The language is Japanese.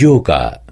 業家